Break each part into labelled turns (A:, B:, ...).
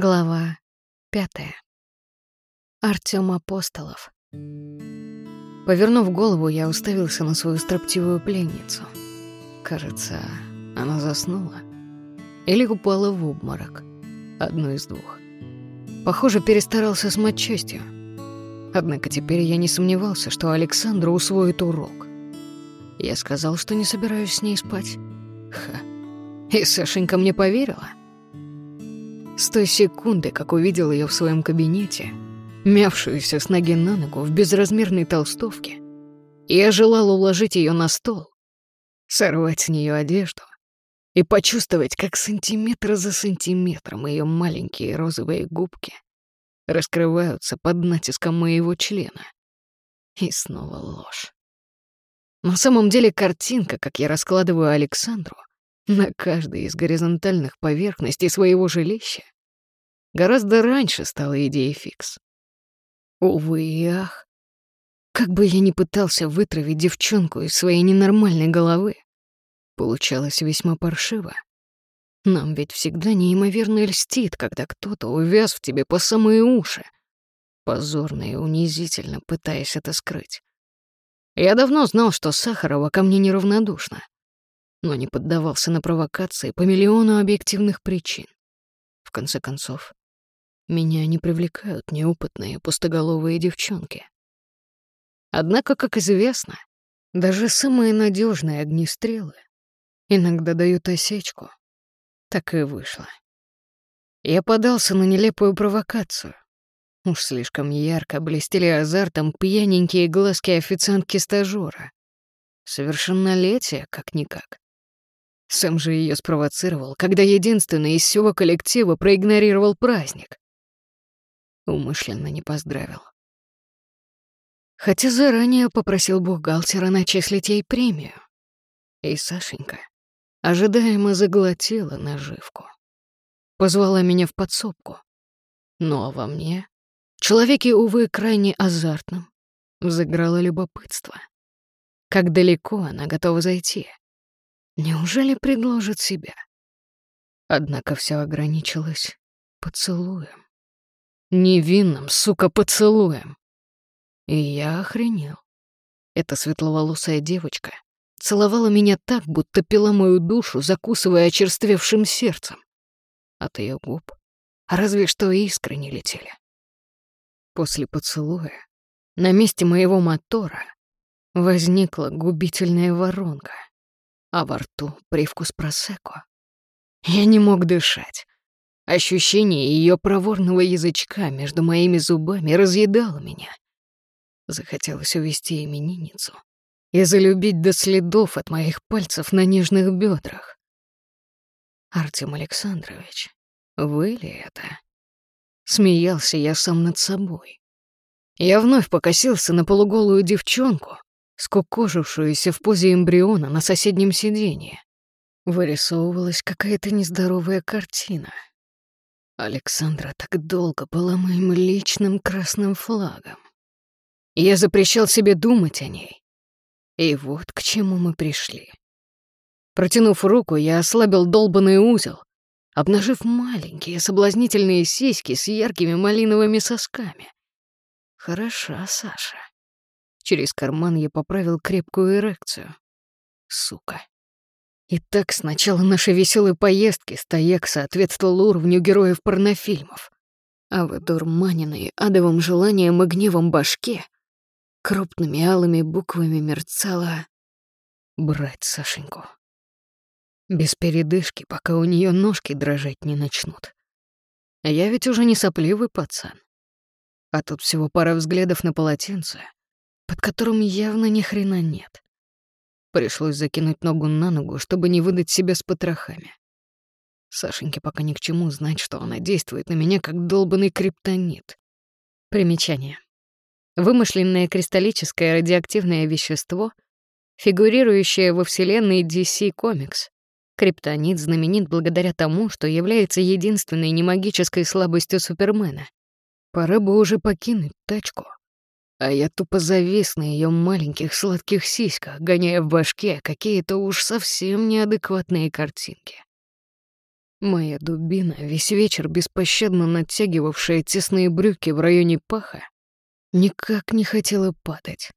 A: Глава пятая. Артём Апостолов. Повернув голову, я уставился на свою строптивую пленницу. Кажется, она заснула. Или упала в обморок. Одно из двух. Похоже, перестарался с матчастью. Однако теперь я не сомневался, что Александра усвоит урок. Я сказал, что не собираюсь с ней спать. Ха. И Сашенька мне поверила. С той секунды, как увидел ее в своем кабинете, мявшуюся с ноги на ногу в безразмерной толстовке, я желал уложить ее на стол, сорвать с нее одежду и почувствовать, как сантиметр за сантиметром ее маленькие розовые губки раскрываются под натиском моего члена. И снова ложь. На самом деле картинка, как я раскладываю Александру, на каждой из горизонтальных поверхностей своего жилища, гораздо раньше стала идеей фикс. Увы и ах, как бы я ни пытался вытравить девчонку из своей ненормальной головы, получалось весьма паршиво. Нам ведь всегда неимоверно льстит, когда кто-то увяз в тебе по самые уши, позорно и унизительно пытаясь это скрыть. Я давно знал, что Сахарова ко мне неравнодушна но не поддавался на провокации по миллиону объективных причин. В конце концов, меня не привлекают неопытные пустоголовые девчонки. Однако, как известно, даже самые надежные огнестрелы иногда дают осечку. Так и вышло. Я подался на нелепую провокацию. Уж слишком ярко блестели азартом пьяненькие глазки официантки-стажёра. Совершеннолетие, как-никак. Сам же ее спровоцировал, когда единственный из всего коллектива проигнорировал праздник. Умышленно не поздравил. Хотя заранее попросил бухгалтера начислить ей премию. И Сашенька ожидаемо заглотила наживку. Позвала меня в подсобку. Ну а во мне, человеке, увы, крайне азартном, взыграло любопытство. Как далеко она готова зайти? Неужели предложит себя? Однако все ограничилось поцелуем. Невинным, сука, поцелуем. И я охренел. Эта светловолосая девочка целовала меня так, будто пила мою душу, закусывая очерствевшим сердцем. От ее губ разве что искры не летели. После поцелуя на месте моего мотора возникла губительная воронка — а во рту привкус просеко. Я не мог дышать. Ощущение ее проворного язычка между моими зубами разъедало меня. Захотелось увести именинницу и залюбить до следов от моих пальцев на нежных бедрах. Артем Александрович, вы ли это? Смеялся я сам над собой. Я вновь покосился на полуголую девчонку, скукожившуюся в позе эмбриона на соседнем сиденье. Вырисовывалась какая-то нездоровая картина. Александра так долго была моим личным красным флагом. Я запрещал себе думать о ней. И вот к чему мы пришли. Протянув руку, я ослабил долбанный узел, обнажив маленькие соблазнительные сиськи с яркими малиновыми сосками. Хороша Саша. Через карман я поправил крепкую эрекцию. Сука. И так с начала нашей веселой поездки стояк соответствовал уровню героев порнофильмов. А в одурманенной адовым желанием и гневом башке крупными алыми буквами мерцала «Брать Сашеньку». Без передышки, пока у нее ножки дрожать не начнут. А я ведь уже не сопливый пацан. А тут всего пара взглядов на полотенце, под которым явно ни хрена нет. Пришлось закинуть ногу на ногу, чтобы не выдать себя с потрохами. Сашеньке пока ни к чему знать, что она действует на меня как долбанный криптонит. Примечание. Вымышленное кристаллическое радиоактивное вещество, фигурирующее во вселенной DC Comics. Криптонит знаменит благодаря тому, что является единственной немагической слабостью Супермена. Пора бы уже покинуть тачку. А я тупо завис на ее маленьких сладких сиськах, гоняя в башке какие-то уж совсем неадекватные картинки. Моя дубина, весь вечер беспощадно натягивавшая тесные брюки в районе паха, никак не хотела падать.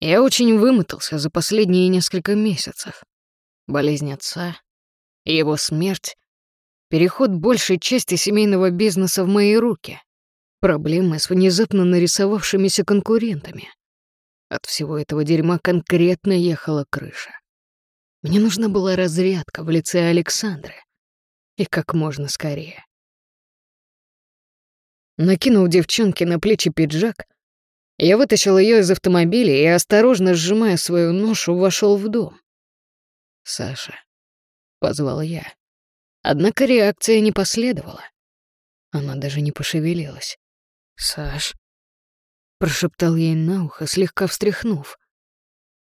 A: Я очень вымотался за последние несколько месяцев. Болезнь отца, его смерть, переход большей части семейного бизнеса в мои руки, проблемы с внезапно нарисовавшимися конкурентами. От всего этого дерьма конкретно ехала крыша. Мне нужна была разрядка в лице Александры. И как можно скорее. Накинув девчонке на плечи пиджак, я вытащил ее из автомобиля и, осторожно сжимая свою ношу, вошел в дом. «Саша», — позвал я. Однако реакция не последовала. Она даже не пошевелилась. «Саш», — прошептал ей на ухо, слегка встряхнув.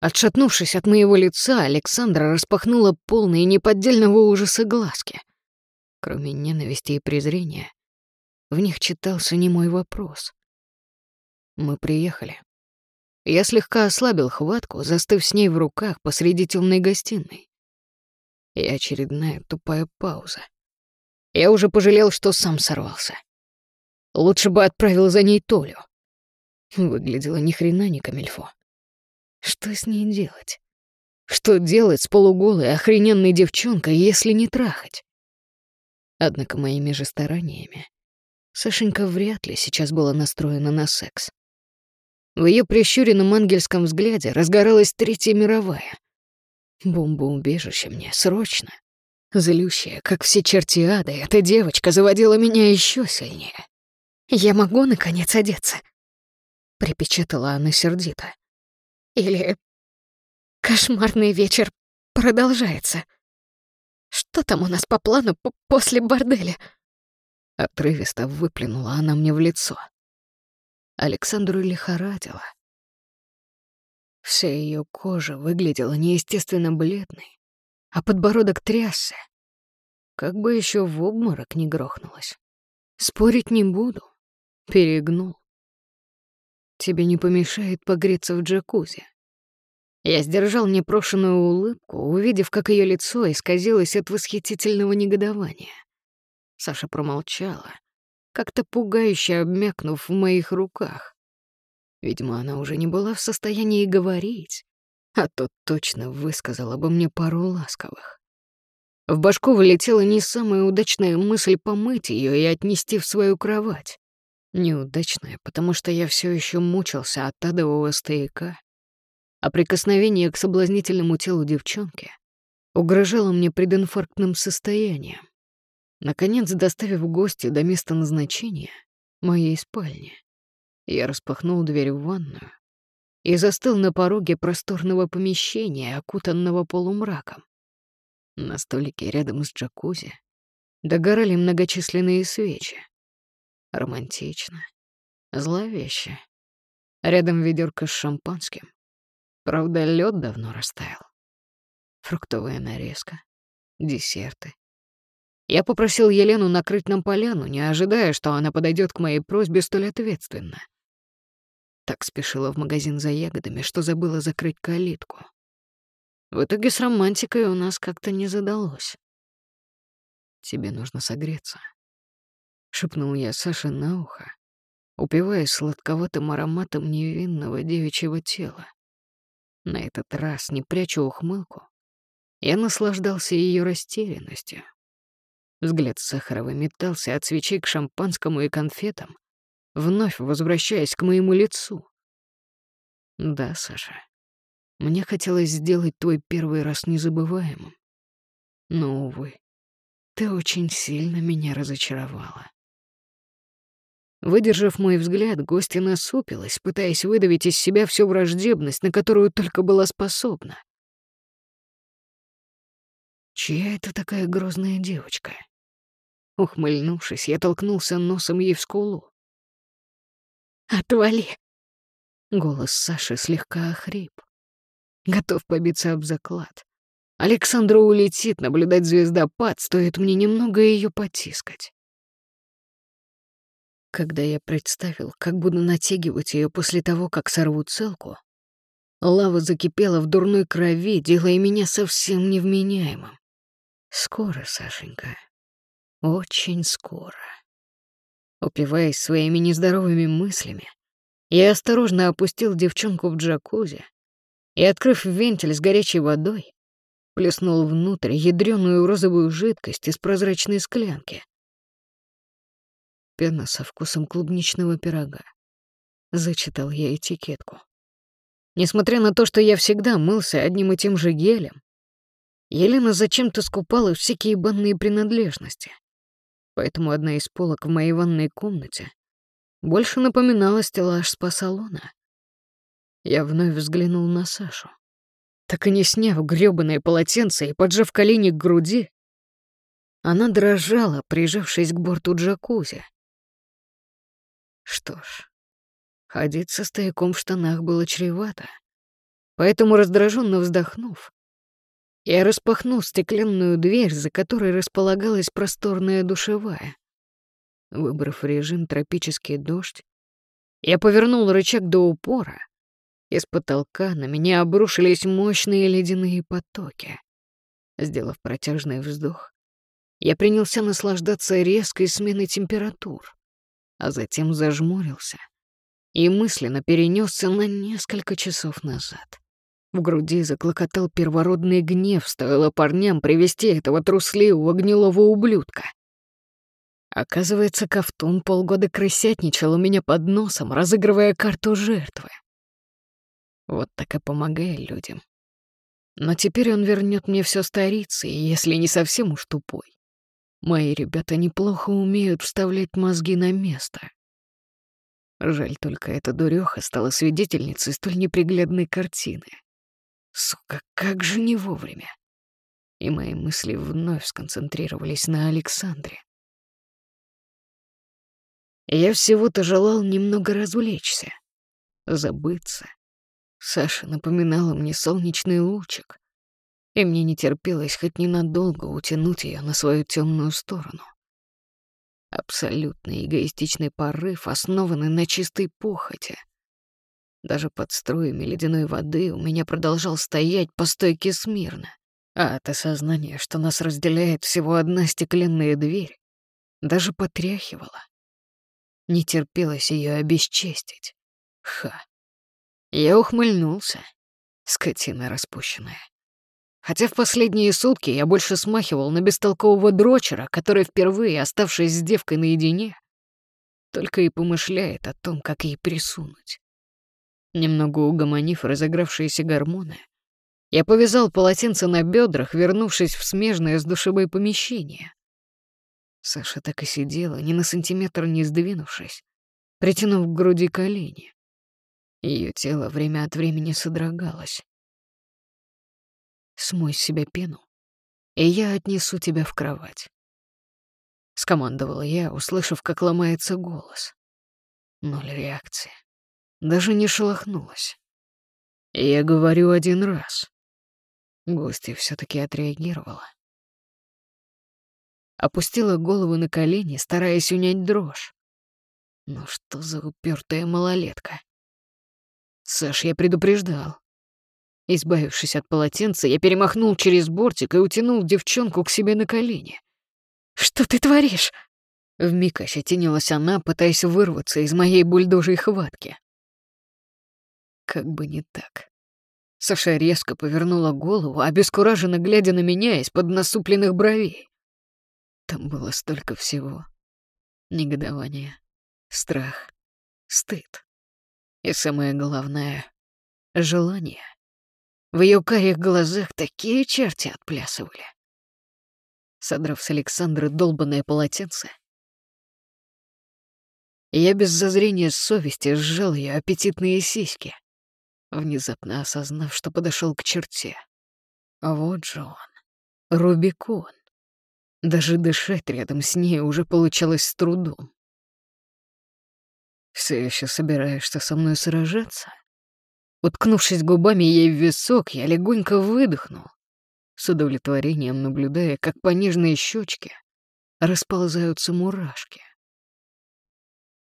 A: Отшатнувшись от моего лица, Александра распахнула полные неподдельного ужаса глазки. Кроме ненависти и презрения, в них читался не мой вопрос. Мы приехали. Я слегка ослабил хватку, застыв с ней в руках посреди темной гостиной. И очередная тупая пауза. Я уже пожалел, что сам сорвался. Лучше бы отправил за ней Толю. Выглядело ни хрена не камильфо. Что с ней делать? Что делать с полуголой, охрененной девчонкой, если не трахать? Однако моими же стараниями Сашенька вряд ли сейчас была настроена на секс. В ее прищуренном ангельском взгляде разгоралась Третья мировая. Бомба-убежище мне, срочно. Злющая, как все черти ада, эта девочка заводила меня еще сильнее. «Я могу, наконец, одеться?» Припечатала она сердито. «Или кошмарный вечер продолжается?» Что там у нас по плану после борделя?» Отрывисто выплюнула она мне в лицо. Александру лихорадила. Вся ее кожа выглядела неестественно бледной, а подбородок трясся. Как бы еще в обморок не грохнулась. Спорить не буду. Перегнул. Тебе не помешает погреться в джакузи. Я сдержал непрошенную улыбку, увидев, как ее лицо исказилось от восхитительного негодования. Саша промолчала, как-то пугающе обмякнув в моих руках. Видимо, она уже не была в состоянии говорить, а то точно высказала бы мне пару ласковых. В башку вылетела не самая удачная мысль помыть ее и отнести в свою кровать. Неудачная, потому что я все еще мучился от адового стояка а прикосновение к соблазнительному телу девчонки угрожало мне прединфарктным состоянием. Наконец, доставив гостя до места назначения, моей спальни, я распахнул дверь в ванную и застыл на пороге просторного помещения, окутанного полумраком. На столике рядом с джакузи догорали многочисленные свечи. Романтично, зловеще. Рядом ведерко с шампанским, Правда, лед давно растаял. Фруктовая нарезка, десерты. Я попросил Елену накрыть нам поляну, не ожидая, что она подойдет к моей просьбе столь ответственно. Так спешила в магазин за ягодами, что забыла закрыть калитку. В итоге с романтикой у нас как-то не задалось. «Тебе нужно согреться», — шепнул я Саше на ухо, упиваясь сладковатым ароматом невинного девичьего тела. На этот раз, не прячу ухмылку, я наслаждался ее растерянностью. Взгляд Сахарова метался от свечей к шампанскому и конфетам, вновь возвращаясь к моему лицу. Да, Саша, мне хотелось сделать твой первый раз незабываемым. Но, увы, ты очень сильно меня разочаровала. Выдержав мой взгляд, гостья насупилась, пытаясь выдавить из себя всю враждебность, на которую только была способна. Чья это такая грозная девочка? Ухмыльнувшись, я толкнулся носом ей в скулу. «Отвали!» Голос Саши слегка охрип. Готов побиться об заклад. Александра улетит наблюдать звездопад, стоит мне немного ее потискать. Когда я представил, как буду натягивать ее после того, как сорву целку, лава закипела в дурной крови, делая меня совсем невменяемым. Скоро, Сашенька, очень скоро. Упиваясь своими нездоровыми мыслями, я осторожно опустил девчонку в джакузи и, открыв вентиль с горячей водой, плеснул внутрь ядреную розовую жидкость из прозрачной склянки. Пена со вкусом клубничного пирога. Зачитал я этикетку. Несмотря на то, что я всегда мылся одним и тем же гелем, Елена зачем-то скупала всякие банные принадлежности. Поэтому одна из полок в моей ванной комнате больше напоминала стеллаж спа-салона. Я вновь взглянул на Сашу. Так и не сняв грёбаное полотенце и поджав колени к груди, она дрожала, прижавшись к борту джакузи. Что ж, ходить со стояком в штанах было чревато. Поэтому, раздраженно вздохнув, я распахнул стеклянную дверь, за которой располагалась просторная душевая. Выбрав режим «Тропический дождь», я повернул рычаг до упора. Из потолка на меня обрушились мощные ледяные потоки. Сделав протяжный вздох, я принялся наслаждаться резкой сменой температур, а затем зажмурился и мысленно перенесся на несколько часов назад. В груди заклокотал первородный гнев, стоило парням привести этого трусливого гнилого ублюдка. Оказывается, Ковтун полгода крысятничал у меня под носом, разыгрывая карту жертвы. Вот так и помогая людям. Но теперь он вернет мне все старицей, если не совсем уж тупой. Мои ребята неплохо умеют вставлять мозги на место. Жаль только, эта дуреха стала свидетельницей столь неприглядной картины. Сука, как же не вовремя. И мои мысли вновь сконцентрировались на Александре. Я всего-то желал немного развлечься, забыться. Саша напоминала мне солнечный лучик, и мне не терпелось хоть ненадолго утянуть ее на свою темную сторону. Абсолютно эгоистичный порыв, основанный на чистой похоти — даже под струями ледяной воды у меня продолжал стоять по стойке смирно. А от осознания, что нас разделяет всего одна стеклянная дверь, даже потряхивало. Не терпелось ее обесчестить. Ха. Я ухмыльнулся. Скотина распущенная. Хотя в последние сутки я больше смахивал на бестолкового дрочера, который впервые, оставшись с девкой наедине, только и помышляет о том, как ей присунуть. Немного угомонив разыгравшиеся гормоны, я повязал полотенце на бедрах, вернувшись в смежное с душевое помещение. Саша так и сидела, ни на сантиметр не сдвинувшись, притянув к груди колени. Ее тело время от времени содрогалось. «Смой с себя пену, и я отнесу тебя в кровать», — скомандовала я, услышав, как ломается голос. Ноль реакции даже не шелохнулась. Я говорю один раз. Гостья все-таки отреагировала. Опустила голову на колени, стараясь унять дрожь. Ну что за упертая малолетка? Саш, я предупреждал. Избавившись от полотенца, я перемахнул через бортик и утянул девчонку к себе на колени. «Что ты творишь?» Вмиг ощетинилась она, пытаясь вырваться из моей бульдожей хватки. Как бы не так. Саша резко повернула голову, обескураженно глядя на меня из-под насупленных бровей. Там было столько всего. Негодование, страх, стыд. И самое главное — желание. В ее карих глазах такие черти отплясывали. Содрав с Александры долбанное полотенце, я без зазрения совести сжал ее аппетитные сиськи внезапно осознав, что подошел к черте. Вот же он, Рубикон. Даже дышать рядом с ней уже получалось с трудом. Все еще собираешься со мной сражаться? Уткнувшись губами ей в висок, я легонько выдохнул, с удовлетворением наблюдая, как по нежной щечке расползаются мурашки.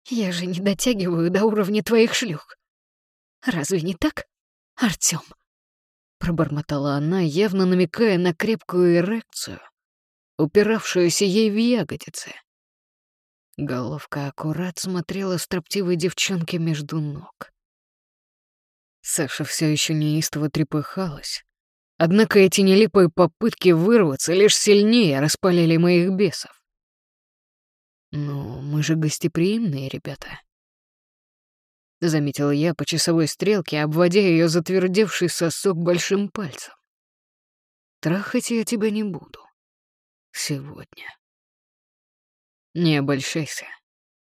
A: «Я же не дотягиваю до уровня твоих шлюх. Разве не так, Артём?» Пробормотала она, явно намекая на крепкую эрекцию, упиравшуюся ей в ягодицы. Головка аккурат смотрела строптивой девчонке между ног. Саша все еще неистово трепыхалась. Однако эти нелепые попытки вырваться лишь сильнее распалили моих бесов. «Ну, мы же гостеприимные ребята», — заметила я по часовой стрелке, обводя ее затвердевший сосок большим пальцем. «Трахать я тебя не буду. Сегодня». «Не обольщайся», —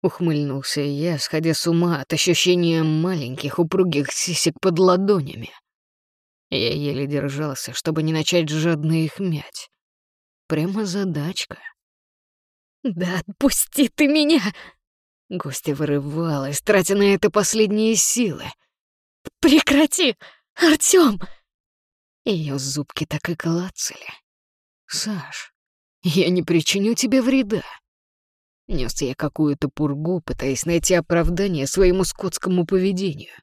A: ухмыльнулся я, сходя с ума от ощущения маленьких упругих сисек под ладонями. Я еле держался, чтобы не начать жадно их мять. Прямо задачка. «Да отпусти ты меня!» Гостья вырывалась, тратя на это последние силы. «Прекрати! Артём!» Её зубки так и клацали. «Саш, я не причиню тебе вреда. Нес я какую-то пургу, пытаясь найти оправдание своему скотскому поведению.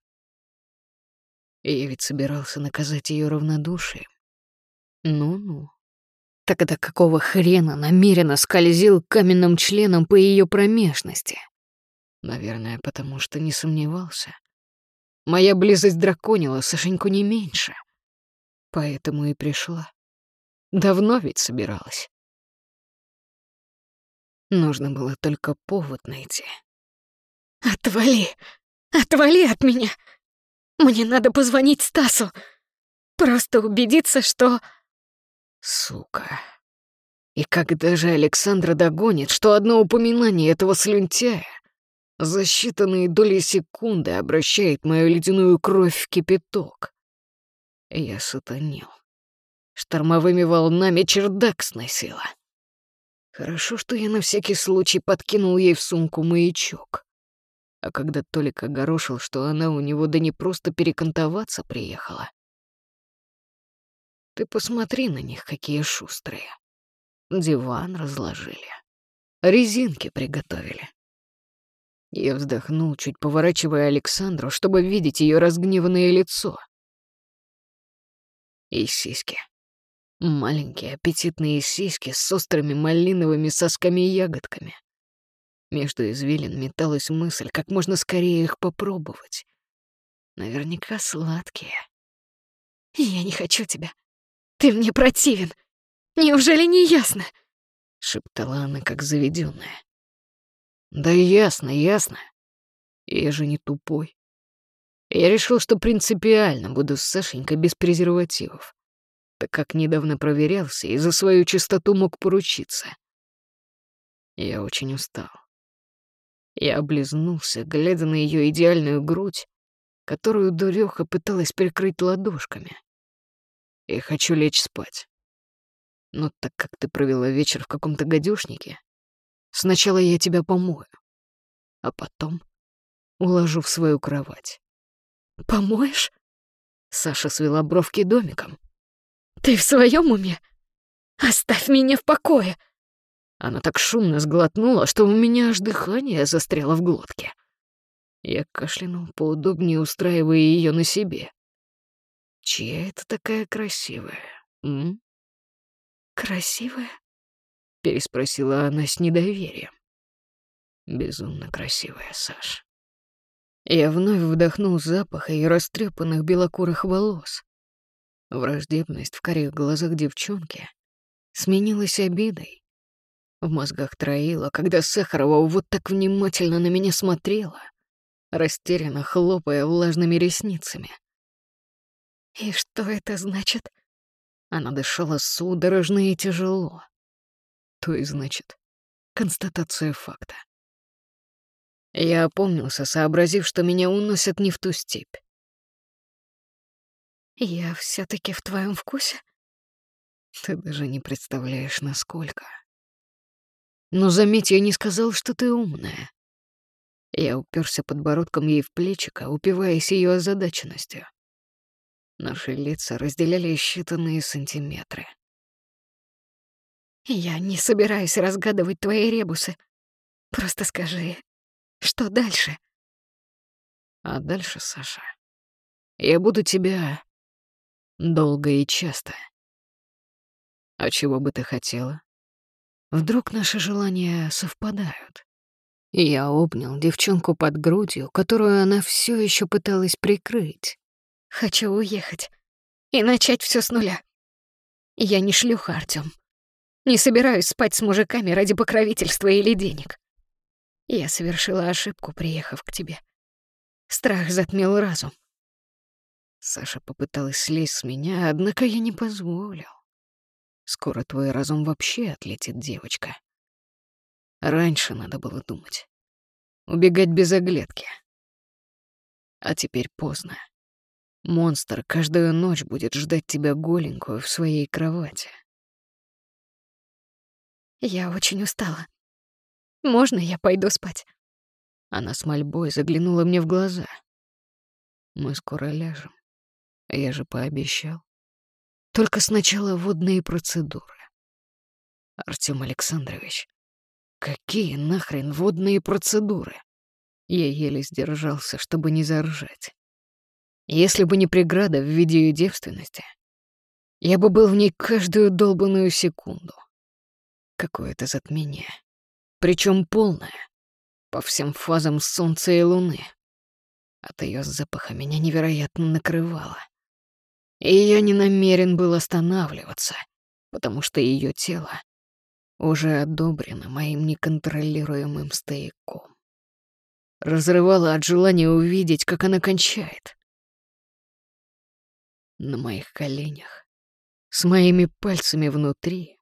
A: Я ведь собирался наказать ее равнодушием. Ну-ну. Тогда какого хрена намеренно скользил каменным членом по ее промежности? Наверное, потому что не сомневался. Моя близость драконила Сашеньку не меньше. Поэтому и пришла. Давно ведь собиралась. Нужно было только повод найти. «Отвали! Отвали от меня! Мне надо позвонить Стасу! Просто убедиться, что...» Сука. И когда же Александра догонит, что одно упоминание этого слюнтяя за считанные доли секунды обращает мою ледяную кровь в кипяток? Я сатанил. Штормовыми волнами чердак сносила. Хорошо, что я на всякий случай подкинул ей в сумку маячок. А когда Толик огорошил, что она у него да не просто перекантоваться приехала. Ты посмотри на них, какие шустрые. Диван разложили. Резинки приготовили. Я вздохнул, чуть поворачивая Александру, чтобы видеть ее разгневанное лицо. И сиськи. Маленькие аппетитные сиськи с острыми малиновыми сосками и ягодками. Между извилин металась мысль, как можно скорее их попробовать. Наверняка сладкие. «Я не хочу тебя. Ты мне противен. Неужели не ясно?» — шептала она, как заведенная. «Да ясно, ясно. Я же не тупой. Я решил, что принципиально буду с Сашенькой без презервативов так как недавно проверялся и за свою чистоту мог поручиться. Я очень устал. Я облизнулся, глядя на ее идеальную грудь, которую дуреха пыталась прикрыть ладошками. Я хочу лечь спать. Но так как ты провела вечер в каком-то гадюшнике, сначала я тебя помою, а потом уложу в свою кровать. «Помоешь?» Саша свела бровки домиком. «Ты в своем уме? Оставь меня в покое!» Она так шумно сглотнула, что у меня аж дыхание застряло в глотке. Я кашлянул, поудобнее устраивая ее на себе. «Чья это такая красивая, м?» «Красивая?» — переспросила она с недоверием. «Безумно красивая, Саш». Я вновь вдохнул запах ее растрепанных белокурых волос. Враждебность в карих глазах девчонки сменилась обидой. В мозгах троила, когда Сахарова вот так внимательно на меня смотрела, растерянно хлопая влажными ресницами. «И что это значит?» Она дышала судорожно и тяжело. То и значит, констатация факта. Я опомнился, сообразив, что меня уносят не в ту степь. Я все таки в твоем вкусе? Ты даже не представляешь, насколько. Но заметь, я не сказал, что ты умная. Я уперся подбородком ей в плечико, упиваясь ее озадаченностью. Наши лица разделяли считанные сантиметры. «Я не собираюсь разгадывать твои ребусы. Просто скажи, что дальше?» «А дальше, Саша, я буду тебя Долго и часто. А чего бы ты хотела? Вдруг наши желания совпадают. Я обнял девчонку под грудью, которую она все еще пыталась прикрыть.
B: «Хочу уехать и начать все с нуля. Я не шлюха, Артём. Не собираюсь спать с мужиками ради покровительства или денег. Я совершила ошибку, приехав к тебе. Страх затмил разум.
A: Саша попыталась слезть с меня, однако я не позволил. Скоро твой разум вообще отлетит, девочка. Раньше надо было думать. Убегать без оглядки. А теперь поздно. Монстр каждую ночь будет ждать тебя голенькую в своей кровати.
B: Я очень устала. Можно я пойду спать?
A: Она с мольбой заглянула мне в глаза. Мы скоро ляжем. Я же пообещал. Только сначала водные процедуры. Артём Александрович, какие нахрен водные процедуры? Я еле сдержался, чтобы не заржать. Если бы не преграда в виде ее девственности, я бы был в ней каждую долбанную секунду. Какое-то затмение. Причем полное. По всем фазам солнца и луны. От ее запаха меня невероятно накрывало. И я не намерен был останавливаться, потому что ее тело уже одобрено моим неконтролируемым стояком. Разрывало от желания увидеть, как она кончает. На моих коленях, с моими пальцами внутри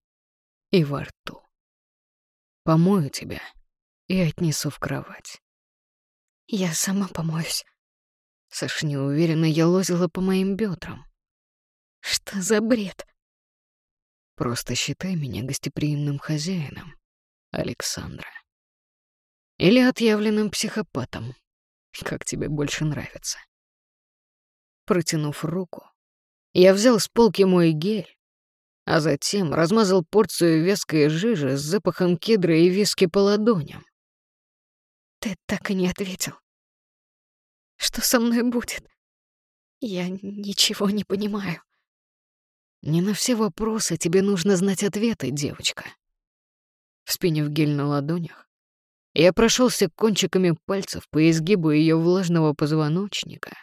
A: и во рту. Помою тебя и отнесу в кровать.
B: Я сама помоюсь.
A: Саша неуверенно елозила по моим бедрам.
B: Что за бред?
A: Просто считай меня гостеприимным хозяином, Александра. Или отъявленным психопатом, как тебе больше нравится. Протянув руку, я взял с полки мой гель, а затем размазал порцию вязкой жижи с запахом кедра и виски по ладоням.
B: Ты так и не ответил. Что со мной будет? Я ничего не понимаю.
A: Не на все вопросы тебе нужно знать ответы, девочка. Вспенив гель на ладонях, я прошелся кончиками пальцев по изгибу ее влажного позвоночника,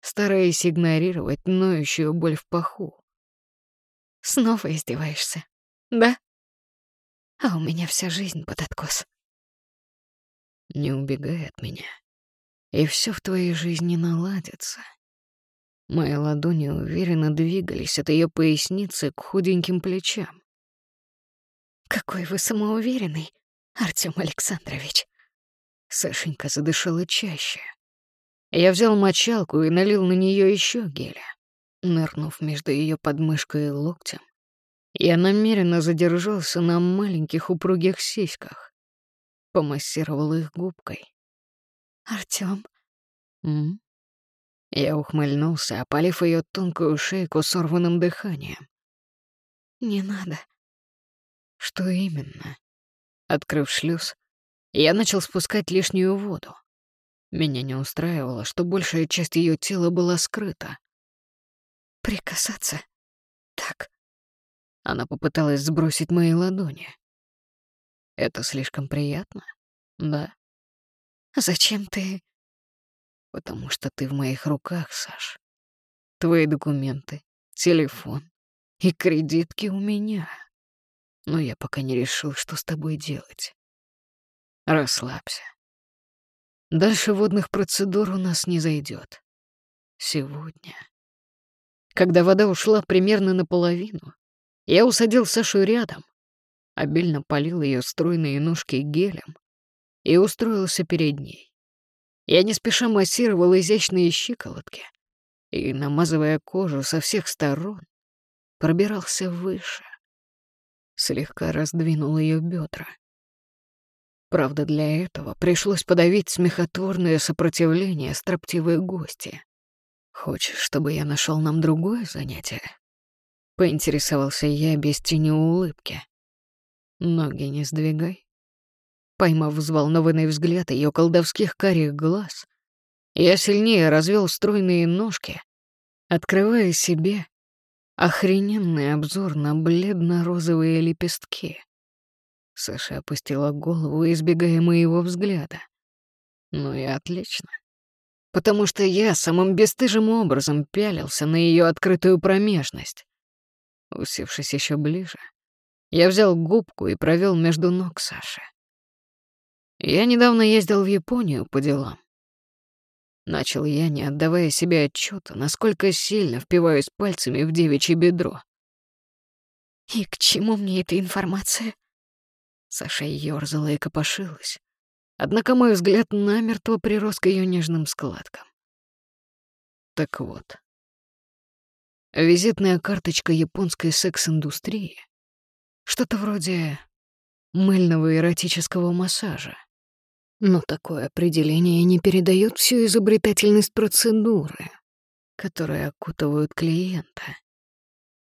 A: стараясь игнорировать ноющую боль в паху.
B: Снова издеваешься, да? А у меня вся жизнь под откос.
A: Не убегай от меня, и все в твоей жизни наладится. Мои ладони уверенно двигались от ее поясницы к худеньким плечам.
B: «Какой вы самоуверенный, Артём Александрович!»
A: Сашенька задышала чаще. Я взял мочалку и налил на нее еще геля. Нырнув между ее подмышкой и локтем, я намеренно задержался на маленьких упругих сиськах. Помассировал их губкой.
B: «Артём?»
A: «М? Я ухмыльнулся, опалив ее тонкую шейку сорванным дыханием.
B: «Не надо».
A: «Что именно?» Открыв шлюз, я начал спускать лишнюю воду. Меня не устраивало, что большая часть ее тела была скрыта.
B: «Прикасаться? Так».
A: Она попыталась сбросить мои ладони. «Это слишком приятно, да?»
B: «Зачем ты...»
A: Потому что ты в моих руках, Саш. Твои документы, телефон и кредитки у меня. Но я пока не решил, что с тобой делать. Расслабься. Дальше водных процедур у нас не зайдет. Сегодня. Когда вода ушла примерно наполовину, я усадил Сашу рядом, обильно полил ее стройные ножки гелем и устроился перед ней. Я не спеша массировал изящные щиколотки и, намазывая кожу со всех сторон, пробирался выше. Слегка раздвинул ее бедра. Правда, для этого пришлось подавить смехотворное сопротивление строптивой гости. «Хочешь, чтобы я нашел нам другое занятие?» Поинтересовался я без тени улыбки. «Ноги не сдвигай». Поймав взволнованный взгляд ее колдовских карих глаз, я сильнее развел стройные ножки, открывая себе охрененный обзор на бледно-розовые лепестки. Саша опустила голову, избегая моего взгляда. Ну и отлично. Потому что я самым бесстыжим образом пялился на ее открытую промежность. Усевшись еще ближе, я взял губку и провел между ног Саши. Я недавно ездил в Японию по делам. Начал я, не отдавая себе отчета, насколько сильно впиваюсь пальцами в девичье бедро.
B: «И к чему мне эта информация?»
A: Саша ёрзала и копошилась. Однако мой взгляд намертво прирос к ее нежным складкам. Так вот. Визитная карточка японской секс-индустрии. Что-то вроде мыльного эротического массажа. Но такое определение не передает всю изобретательность процедуры, которые окутывают клиента.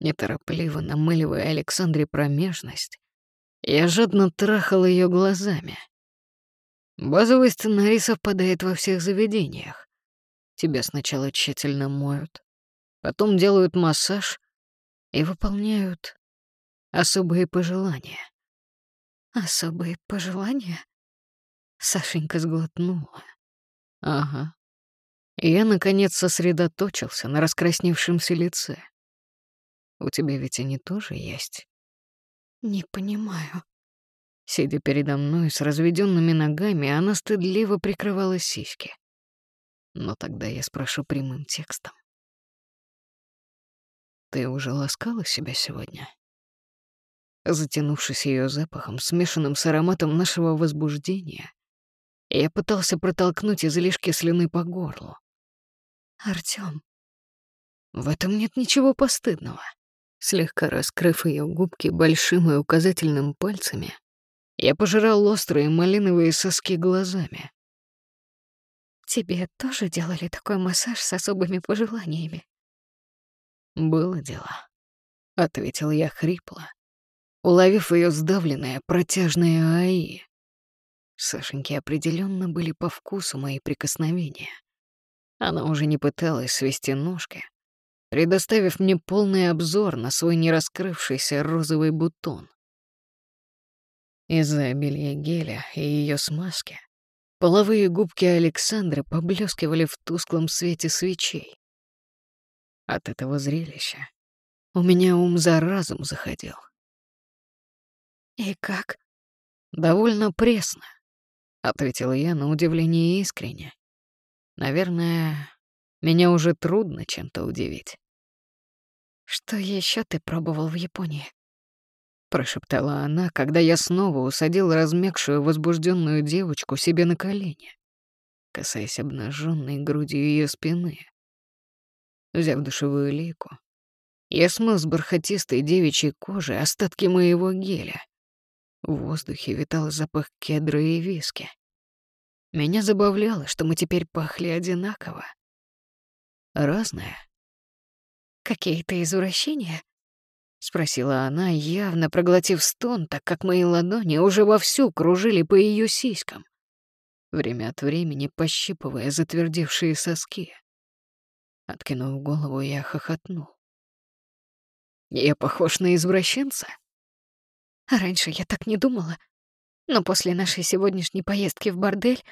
A: Неторопливо намыливая Александре промежность, я жадно трахал ее глазами. Базовый сценарий совпадает во всех заведениях. Тебя сначала тщательно моют, потом делают массаж и выполняют особые пожелания.
B: Особые пожелания? Сашенька сглотнула.
A: Ага. Я, наконец, сосредоточился на раскрасневшемся лице. У тебя ведь они тоже есть?
B: Не понимаю.
A: Сидя передо мной с разведенными ногами, она стыдливо прикрывала сиськи. Но тогда я спрошу прямым текстом. Ты уже ласкала себя сегодня? Затянувшись ее запахом, смешанным с ароматом нашего возбуждения, я пытался протолкнуть излишки слюны по горлу.
B: Артём.
A: В этом нет ничего постыдного. Слегка раскрыв ее губки большим и указательным пальцами, я пожирал острые малиновые соски глазами.
B: «Тебе тоже делали такой массаж с особыми пожеланиями?»
A: «Было дело», — ответил я хрипло, уловив ее сдавленное протяжное аи. Сашеньке определенно были по вкусу мои прикосновения. Она уже не пыталась свести ножки, предоставив мне полный обзор на свой нераскрывшийся розовый бутон. Из-за обилия геля и ее смазки половые губки Александры поблескивали в тусклом свете свечей. От этого зрелища у меня ум за разум заходил.
B: «И как?»
A: «Довольно пресно. — ответила я на удивление искренне. «Наверное, меня уже трудно чем-то удивить».
B: «Что еще ты пробовал в Японии?»
A: Прошептала она, когда я снова усадил размягшую возбужденную девочку себе на колени, касаясь обнаженной грудью ее спины. Взяв душевую лейку, я смыл с бархатистой девичьей кожи остатки моего геля в воздухе витал запах кедра и виски. Меня забавляло, что мы теперь пахли одинаково. Разное.
B: «Какие-то извращения?»
A: — спросила она, явно проглотив стон, так как мои ладони уже вовсю кружили по ее сиськам, время от времени пощипывая затвердевшие соски. Откинув голову, я хохотнул. «Я похож на извращенца?»
B: Раньше я так не думала. Но после нашей сегодняшней поездки в бордель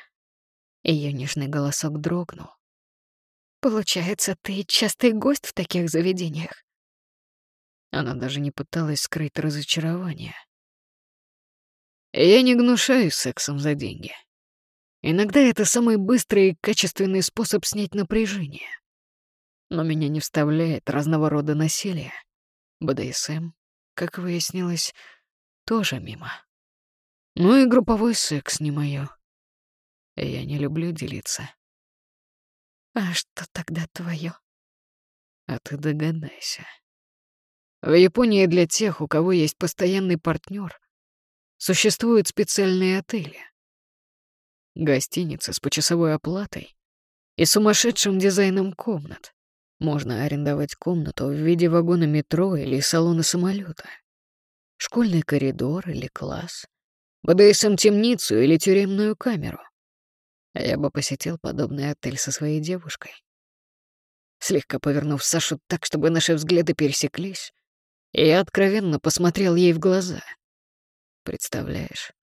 A: ее нежный голосок дрогнул.
B: Получается, ты частый гость в таких заведениях?
A: Она даже не пыталась скрыть разочарование. Я не гнушаюсь сексом за деньги. Иногда это самый быстрый и качественный способ снять напряжение. Но меня не вставляет разного рода насилие. БДСМ, как выяснилось, тоже мимо. Ну и групповой секс не моё. Я не люблю делиться.
B: А что тогда твоё?
A: А ты догадайся. В Японии для тех, у кого есть постоянный партнер, существуют специальные отели. Гостиницы с почасовой оплатой и сумасшедшим дизайном комнат. Можно арендовать комнату в виде вагона метро или салона самолета школьный коридор или класс, БДСМ-темницу или тюремную камеру. Я бы посетил подобный отель со своей девушкой. Слегка повернув Сашу так, чтобы наши взгляды пересеклись, я откровенно посмотрел ей в глаза. Представляешь,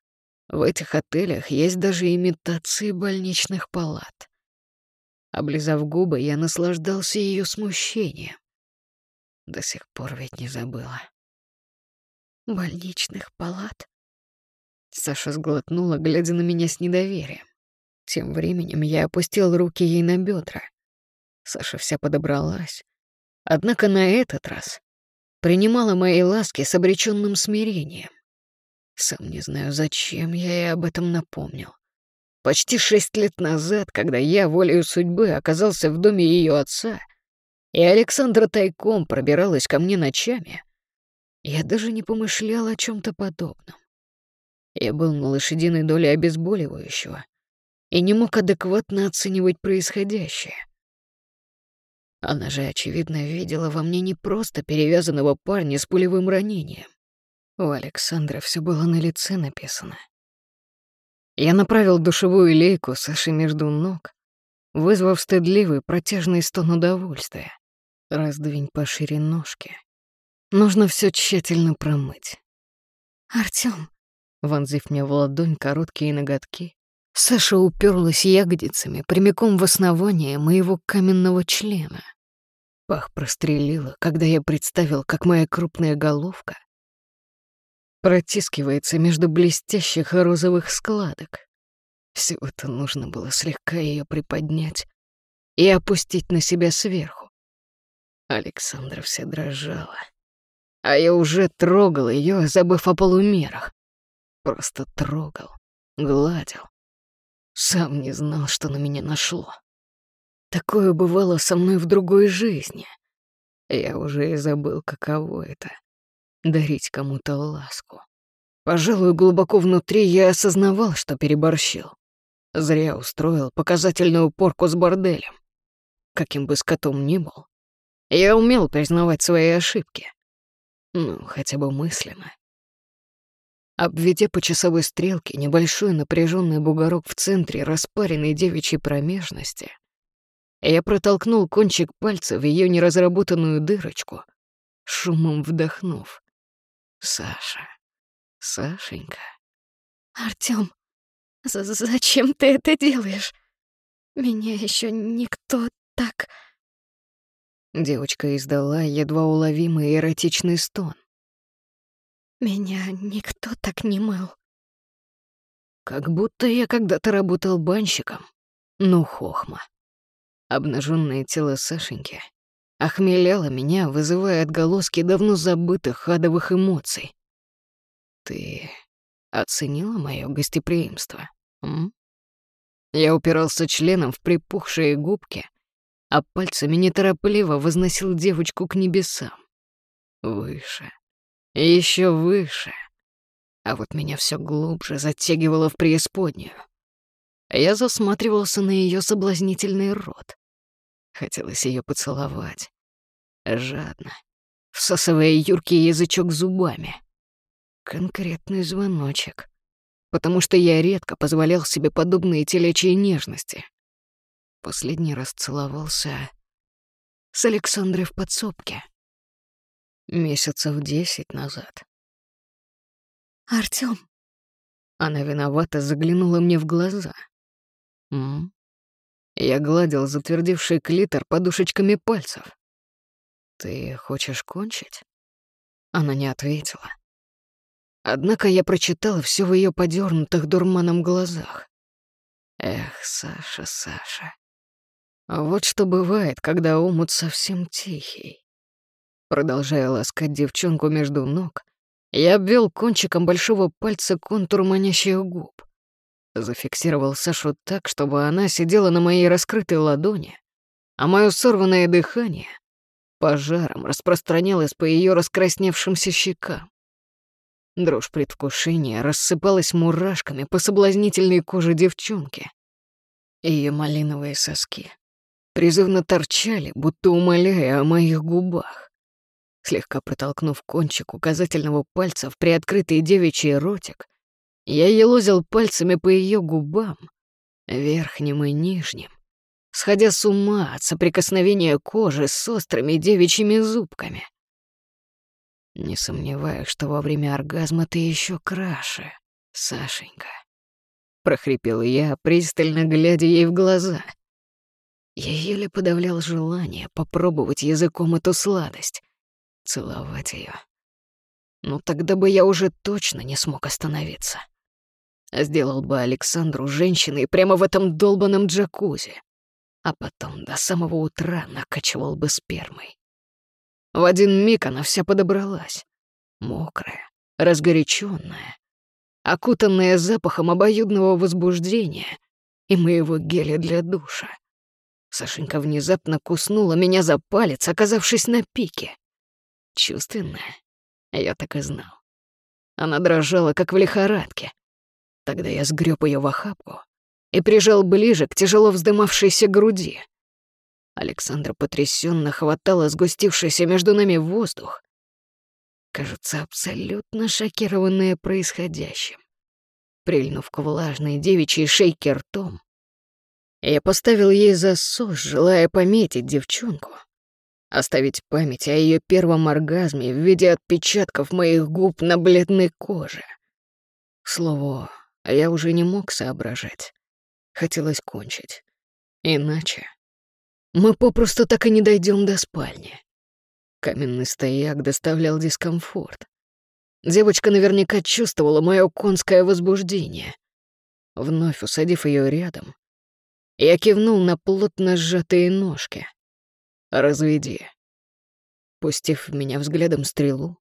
A: в этих отелях есть даже имитации больничных палат. Облизав губы, я наслаждался ее смущением. До сих пор ведь не забыла.
B: Больничных палат?
A: Саша сглотнула, глядя на меня с недоверием. Тем временем я опустил руки ей на бедра. Саша вся подобралась. Однако на этот раз принимала мои ласки с обреченным смирением. Сам не знаю, зачем я ей об этом напомнил. Почти шесть лет назад, когда я волею судьбы оказался в доме ее отца, и Александра тайком пробиралась ко мне ночами, я даже не помышлял о чем то подобном. Я был на лошадиной доле обезболивающего и не мог адекватно оценивать происходящее. Она же, очевидно, видела во мне не просто перевязанного парня с пулевым ранением. У Александра все было на лице написано. Я направил душевую лейку Саши между ног, вызвав стыдливый протяжный стон удовольствия. Раздвинь пошире ножки. Нужно все тщательно промыть.
B: Артём,
A: вонзив мне в ладонь короткие ноготки, Саша уперлась ягодицами прямиком в основание моего каменного члена. Пах прострелила, когда я представил, как моя крупная головка протискивается между блестящих розовых складок. Всего-то нужно было слегка ее приподнять и опустить на себя сверху. Александра вся дрожала. А я уже трогал ее, забыв о полумерах. Просто трогал, гладил. Сам не знал, что на меня нашло. Такое бывало со мной в другой жизни. Я уже и забыл, каково это дарить кому-то ласку. Пожалуй, глубоко внутри я осознавал, что переборщил. Зря устроил показательную порку с борделем. Каким бы скотом ни был, я умел признавать свои ошибки. Ну, хотя бы мысленно. Обведя по часовой стрелке небольшой напряженный бугорок в центре распаренной девичьей промежности, я протолкнул кончик пальца в ее неразработанную дырочку, шумом вдохнув. Саша. Сашенька.
B: Артём, зачем ты это делаешь? Меня еще никто так...
A: Девочка издала едва уловимый эротичный стон.
B: Меня никто так не мыл.
A: Как будто я когда-то работал банщиком. Ну, хохма. Обнаженное тело Сашеньки охмеляло меня, вызывая отголоски давно забытых адовых эмоций. Ты оценила мое гостеприимство? М? Я упирался членом в припухшие губки, а пальцами неторопливо возносил девочку к небесам. Выше, еще выше. А вот меня все глубже затягивало в преисподнюю. Я засматривался на ее соблазнительный рот. Хотелось ее поцеловать. Жадно, всасывая юркий язычок зубами. Конкретный звоночек. Потому что я редко позволял себе подобные телячьи нежности. Последний раз целовался с Александрой в подсобке. Месяцев десять назад.
B: Артём.
A: Она виновато заглянула мне в глаза. М? Я гладил затвердевший клитор подушечками пальцев. «Ты хочешь кончить?» Она не ответила. Однако я прочитал все в ее подернутых дурманом глазах. Эх, Саша, Саша. Вот что бывает, когда омут совсем тихий. Продолжая ласкать девчонку между ног, я обвел кончиком большого пальца контур манящих губ. Зафиксировал Сашу так, чтобы она сидела на моей раскрытой ладони, а мое сорванное дыхание пожаром распространялось по ее раскрасневшимся щекам. Дрожь предвкушения рассыпалась мурашками по соблазнительной коже девчонки. Ее малиновые соски призывно торчали, будто умоляя о моих губах. Слегка протолкнув кончик указательного пальца в приоткрытый девичий ротик, я елозил пальцами по ее губам, верхним и нижним, сходя с ума от соприкосновения кожи с острыми девичьими зубками. Не сомневаюсь, что во время оргазма ты еще краше, Сашенька. Прохрипел я, пристально глядя ей в глаза. Я еле подавлял желание попробовать языком эту сладость, целовать ее. Ну тогда бы я уже точно не смог остановиться. Сделал бы Александру женщиной прямо в этом долбанном джакузи, а потом до самого утра накачивал бы спермой. В один миг она вся подобралась, мокрая, разгоряченная, окутанная запахом обоюдного возбуждения и моего геля для душа. Сашенька внезапно куснула меня за палец, оказавшись на пике. Чувственная, я так и знал. Она дрожала, как в лихорадке. Тогда я сгреб ее в охапку и прижал ближе к тяжело вздымавшейся груди. Александра потрясенно хватала сгустившийся между нами воздух, кажется, абсолютно шокированная происходящим. Прильнув к влажной девичьей шейке ртом, я поставил ей засос, желая пометить девчонку, оставить память о ее первом оргазме в виде отпечатков моих губ на бледной коже. К слову, я уже не мог соображать. Хотелось кончить. Иначе мы попросту так и не дойдем до спальни. Каменный стояк доставлял дискомфорт. Девочка наверняка чувствовала мое конское возбуждение. Вновь усадив ее рядом, я кивнул на плотно сжатые ножки. «Разведи». Пустив в меня взглядом стрелу,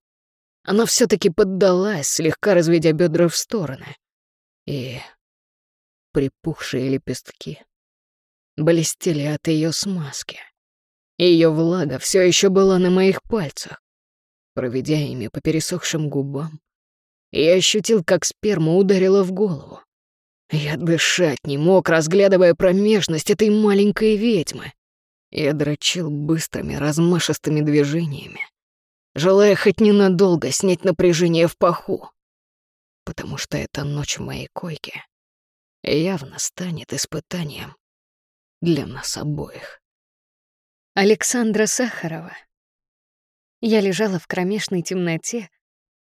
A: она все таки поддалась, слегка разведя бедра в стороны. И припухшие лепестки блестели от ее смазки. Ее влага все еще была на моих пальцах. Проведя ими по пересохшим губам, я ощутил, как сперма ударила в голову. Я дышать не мог, разглядывая промежность этой маленькой ведьмы. Я дрочил быстрыми, размашистыми движениями, желая хоть ненадолго снять напряжение в паху. Потому что эта ночь в моей койке явно станет испытанием для нас обоих.
B: Александра Сахарова. Я лежала в кромешной темноте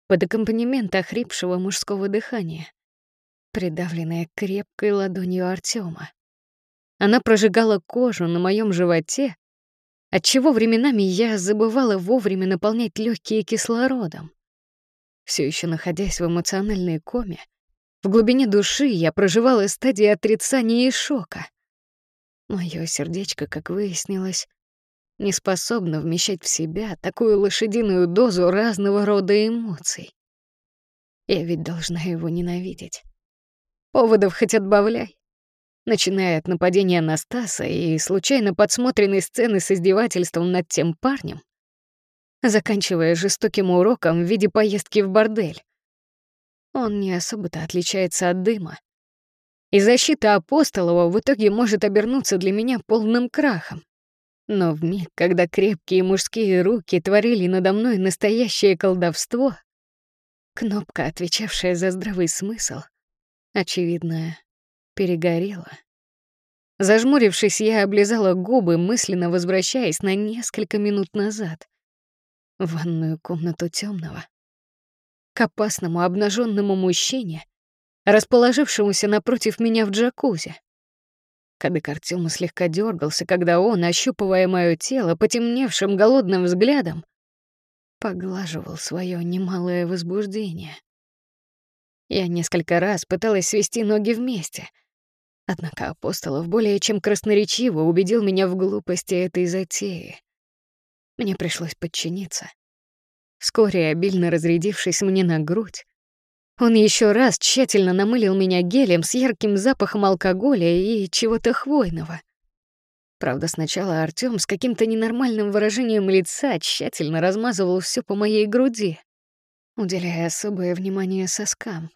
B: под аккомпанемент охрипшего мужского дыхания придавленная крепкой ладонью Артема. Она прожигала кожу на моем животе, отчего временами я забывала вовремя наполнять легкие кислородом. Все еще находясь в эмоциональной коме, в глубине души я проживала стадии отрицания и шока. Мое сердечко, как выяснилось, не способно вмещать в себя такую лошадиную дозу разного рода эмоций. Я ведь должна его ненавидеть. Поводов хоть отбавляй. Начиная от нападения на Стаса и случайно подсмотренной сцены с издевательством над тем парнем, заканчивая жестоким уроком в виде поездки в бордель. Он не особо-то отличается от дыма. И защита Апостолова в итоге может обернуться для меня полным крахом. Но в миг, когда крепкие мужские руки творили надо мной настоящее колдовство, кнопка, отвечавшая за здравый смысл, очевидно, перегорела. Зажмурившись, я облизала губы, мысленно возвращаясь на несколько минут назад. В ванную комнату темного. К опасному обнаженному мужчине, расположившемуся напротив меня в джакузи. Кадык Артема слегка дергался, когда он, ощупывая мое тело потемневшим голодным взглядом, поглаживал свое немалое возбуждение. Я несколько раз пыталась свести ноги вместе. Однако Апостолов более чем красноречиво убедил меня в глупости этой затеи. Мне пришлось подчиниться. Вскоре, обильно разрядившись мне на грудь, он еще раз тщательно намылил меня гелем с ярким запахом алкоголя и чего-то хвойного. Правда, сначала Артём с каким-то ненормальным выражением лица тщательно размазывал все по моей груди, уделяя особое внимание соскам.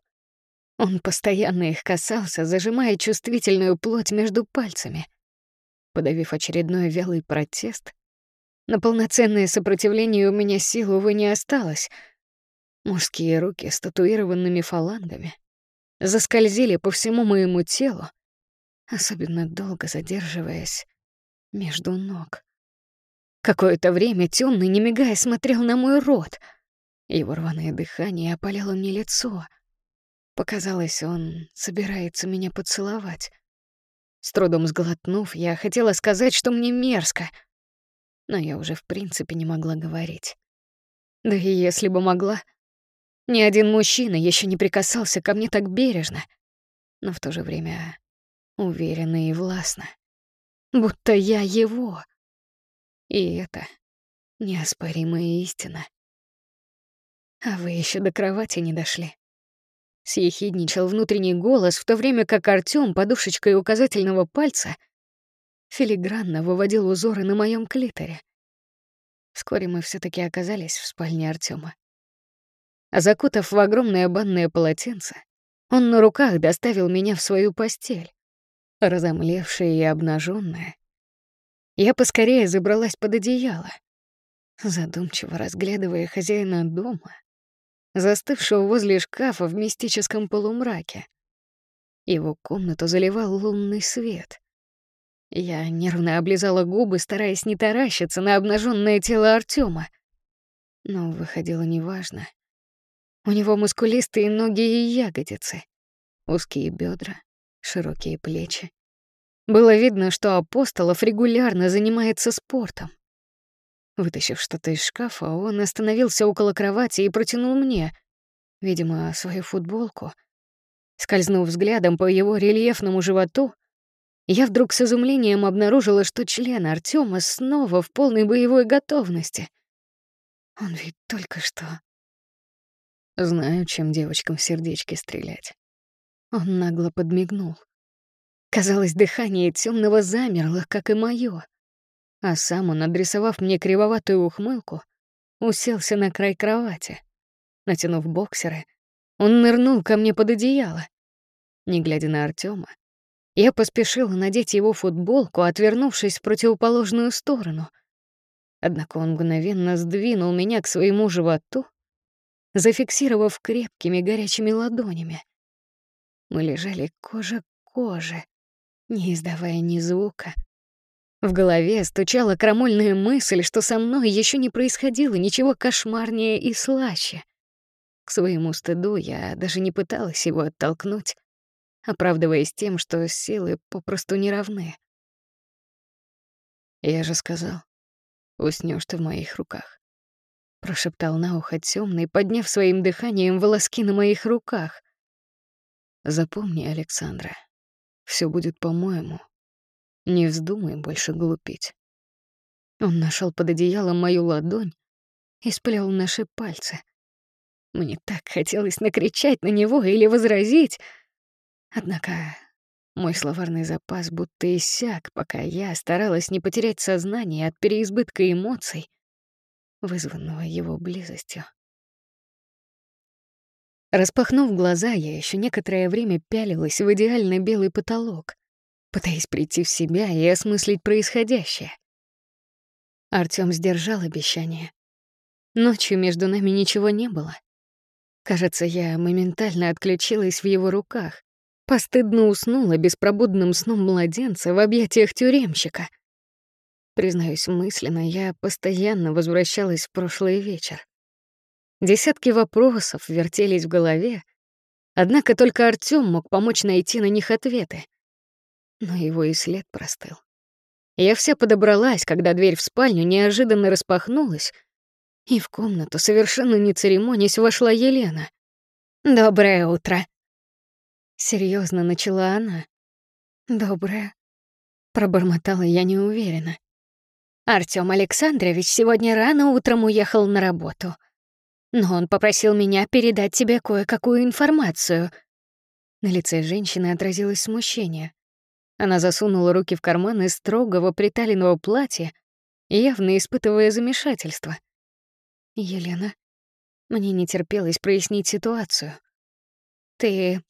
B: Он постоянно их касался, зажимая чувствительную плоть между пальцами. Подавив очередной вялый протест, на полноценное сопротивление у меня сил, увы, не осталось. Мужские руки с татуированными фалангами заскользили по всему моему телу, особенно долго задерживаясь между ног. Какое-то время темный, не мигая, смотрел на мой рот —
A: Его рваное дыхание опаляло мне лицо. Показалось, он собирается меня поцеловать. С трудом сглотнув, я хотела сказать, что мне мерзко, но я уже в принципе не могла говорить. Да и если бы могла, ни один мужчина еще не прикасался ко мне так бережно, но в то же время уверенно и властно, будто я его. И это неоспоримая истина. А вы еще до кровати не дошли. Съехидничал внутренний голос, в то время как Артём подушечкой указательного пальца филигранно выводил узоры на моем клиторе. Вскоре мы все таки оказались в спальне Артёма. А закутав в огромное банное полотенце, он на руках доставил меня в свою постель, разомлевшая и обнаженная. Я поскорее забралась под одеяло, задумчиво разглядывая хозяина дома, застывшего возле шкафа в мистическом полумраке. Его комнату заливал лунный свет. Я нервно облизала губы, стараясь не таращиться на обнаженное тело Артема. Но выходило неважно. У него мускулистые ноги и ягодицы, узкие бедра, широкие плечи. Было видно, что Апостолов регулярно занимается спортом. Вытащив что-то из шкафа, он остановился около кровати и протянул мне, видимо, свою футболку. Скользнув взглядом по его рельефному животу, я вдруг с изумлением обнаружила, что член Артема снова в полной боевой готовности. Он ведь только что... Знаю, чем девочкам в сердечки стрелять. Он нагло подмигнул. Казалось, дыхание темного замерло, как и мое. А сам он, адресовав мне кривоватую ухмылку, уселся на край кровати. Натянув боксеры, он нырнул ко мне под одеяло. Не глядя на Артема, я поспешила надеть его футболку, отвернувшись в противоположную сторону. Однако он мгновенно сдвинул меня к своему животу, зафиксировав крепкими горячими ладонями. Мы лежали кожа к коже, не издавая ни звука. В голове стучала крамольная мысль, что со мной еще не происходило ничего кошмарнее и слаще. К своему стыду я даже не пыталась его оттолкнуть, оправдываясь тем, что силы попросту не равны. «Я же сказал, уснёшь ты в моих руках», — прошептал на ухо тёмный, подняв своим дыханием волоски на моих руках. «Запомни, Александра, всё будет по-моему. Не вздумай больше глупить». Он нашел под одеялом мою ладонь и сплел наши пальцы. Мне так хотелось накричать на него или возразить — Однако мой словарный запас будто иссяк, пока я старалась не потерять сознание от переизбытка эмоций, вызванного его близостью. Распахнув глаза, я еще некоторое время пялилась в идеально белый потолок, пытаясь прийти в себя и осмыслить происходящее. Артём сдержал обещание. Ночью между нами ничего не было. Кажется, я моментально отключилась в его руках, Постыдно уснула беспробудным сном младенца в объятиях тюремщика. Признаюсь мысленно, я постоянно возвращалась в прошлый вечер. Десятки вопросов вертелись в голове, однако только Артём мог помочь найти на них ответы. Но его и след простыл. Я вся подобралась, когда дверь в спальню неожиданно распахнулась, и в комнату, совершенно не церемонясь, вошла Елена. «Доброе утро», Серьезно начала она. Доброе. Пробормотала я неуверенно. Артём Александрович сегодня рано утром уехал на работу. Но он попросил меня передать тебе кое-какую информацию. На лице женщины отразилось смущение. Она засунула руки в карманы строгого приталенного платья, явно испытывая замешательство. «Елена, мне не терпелось прояснить ситуацию. Ты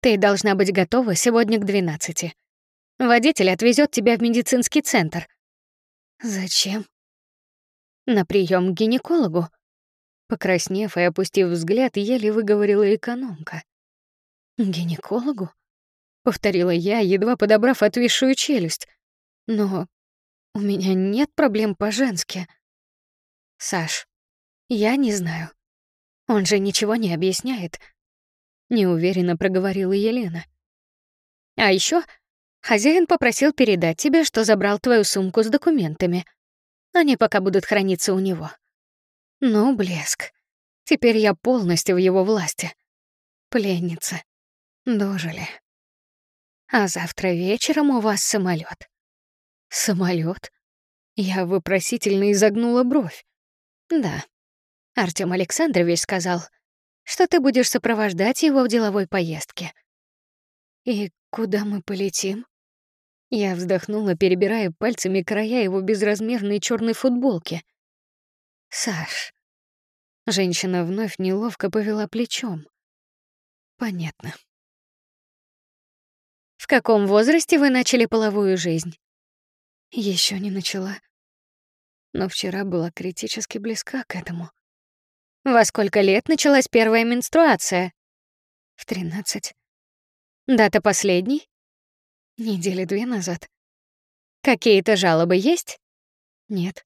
A: ты должна быть готова сегодня к двенадцати. Водитель отвезет тебя в медицинский центр. Зачем? На прием к гинекологу. Покраснев и опустив взгляд, еле выговорила экономка. «Гинекологу?» — повторила я, едва подобрав отвисшую челюсть. «Но у меня нет проблем по-женски». «Саш, я не знаю»,
B: Он же ничего не объясняет. Неуверенно проговорила Елена. А еще хозяин попросил передать тебе, что забрал твою сумку с документами. Они пока будут храниться у него. Ну, блеск. Теперь я полностью в его власти. Пленница. Дожили. А завтра вечером у вас самолет. Самолет? Я вопросительно изогнула бровь. Да. Артём Александрович сказал, что ты будешь сопровождать его в деловой поездке. И куда мы полетим? Я вздохнула, перебирая пальцами края его безразмерной черной футболки. Саш. Женщина вновь неловко повела плечом. Понятно. В каком возрасте вы начали половую жизнь? Еще не начала. Но вчера была критически близка к этому. Во сколько лет началась первая менструация? В тринадцать. Дата последней? Недели две назад. Какие-то жалобы есть? Нет.